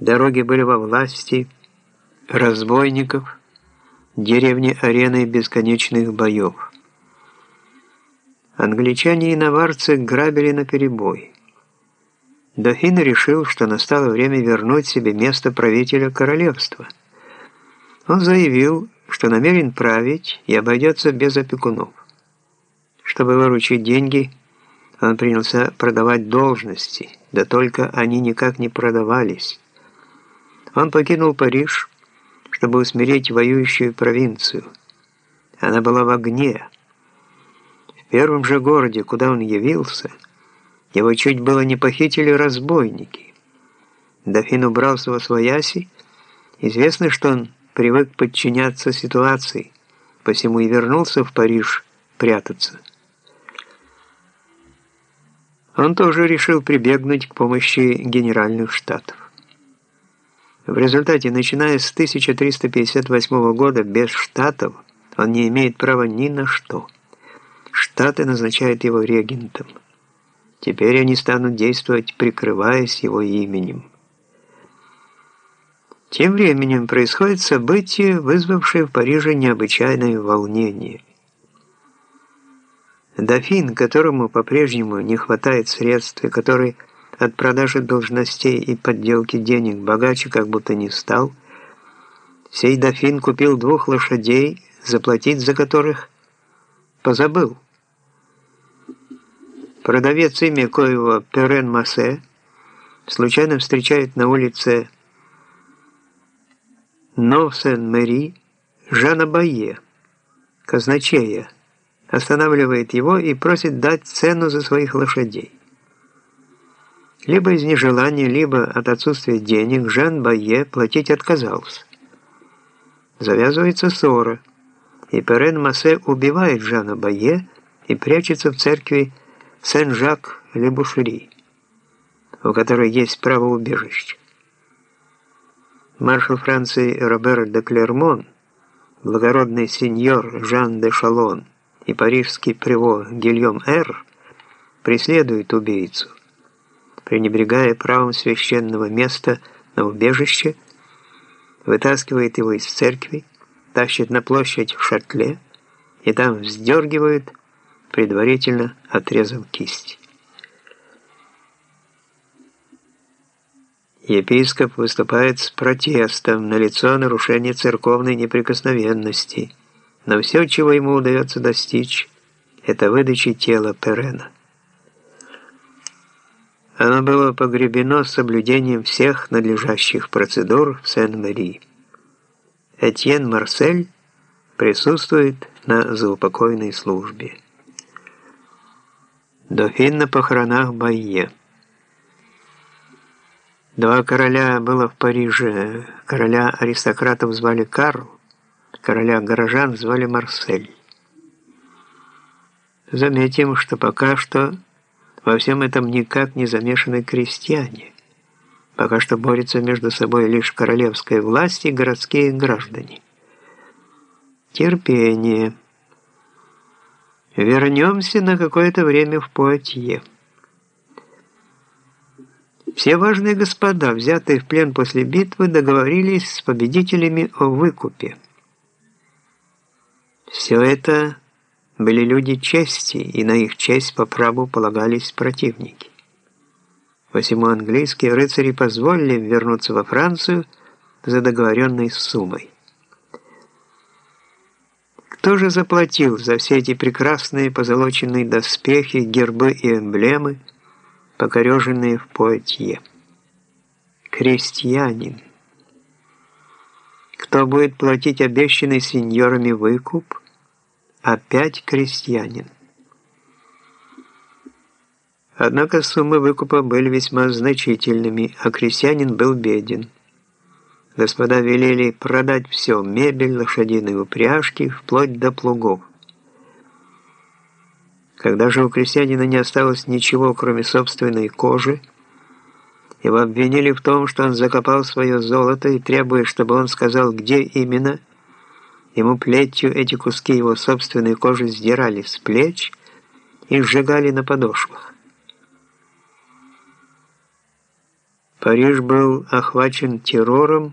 Дороги были во власти разбойников, деревни арены бесконечных боев. Англичане и наварцы грабили наперебой. Дофин решил, что настало время вернуть себе место правителя королевства. Он заявил, что намерен править и обойдется без опекунов. Чтобы выручить деньги, он принялся продавать должности, да только они никак не продавались. Он покинул Париж, чтобы усмирить воюющую провинцию. Она была в огне. В первом же городе, куда он явился, его чуть было не похитили разбойники. Дофин убрался во свояси. Известно, что он привык подчиняться ситуации, посему и вернулся в Париж прятаться. Он тоже решил прибегнуть к помощи Генеральных Штатов. В результате, начиная с 1358 года без Штатов, он не имеет права ни на что. Штаты назначают его регентом. Теперь они станут действовать, прикрываясь его именем. Тем временем происходит событие, вызвавшее в Париже необычайное волнение. Дофин, которому по-прежнему не хватает средств и который от продажи должностей и подделки денег богаче как будто не стал, сей дофин купил двух лошадей, заплатить за которых позабыл. Продавец имя коего Перен Массе случайно встречает на улице Нов-Сен-Мэри Жана Байе, казначея, останавливает его и просит дать цену за своих лошадей. Либо из нежелания, либо от отсутствия денег Жан Байе платить отказался. Завязывается ссора, и Перен Массе убивает Жана Байе и прячется в церкви Сен-Жак-Лебушери, у которой есть право убежища. Маршал Франции Робер де Клермон, благородный сеньор Жан де Шалон и парижский приво Гильем Р. преследуют убийцу пренебрегая правом священного места на убежище, вытаскивает его из церкви, тащит на площадь в шатле и там вздергивает, предварительно отрезав кисть. Епископ выступает с протестом на лицо нарушения церковной неприкосновенности, но все, чего ему удается достичь, это выдачи тела Перена. Оно было погребено с соблюдением всех надлежащих процедур в Сен-Мари. Этьен Марсель присутствует на заупокойной службе. Дофин на похоронах Байе. Два короля было в Париже. Короля аристократов звали Карл, короля горожан звали Марсель. Заметим, что пока что во всем этом никак не замешаны крестьяне. Пока что борются между собой лишь королевская власть и городские граждане. Терпение. Вернемся на какое-то время в Пуатье. Все важные господа, взятые в плен после битвы, договорились с победителями о выкупе. Все это были люди чести, и на их честь по праву полагались противники. Посему английские рыцари позволили вернуться во Францию за договоренной суммой. Кто же заплатил за все эти прекрасные позолоченные доспехи, гербы и эмблемы, покореженные в Пуатье? Крестьянин. Кто будет платить обещанный сеньорами выкуп – Опять крестьянин. Однако суммы выкупа были весьма значительными, а крестьянин был беден. Господа велели продать все – мебель, лошадиные упряжки, вплоть до плугов. Когда же у крестьянина не осталось ничего, кроме собственной кожи, его обвинили в том, что он закопал свое золото и требует, чтобы он сказал, где именно – Ему плетью эти куски его собственной кожи сдирали с плеч и сжигали на подошвах. Париж был охвачен террором,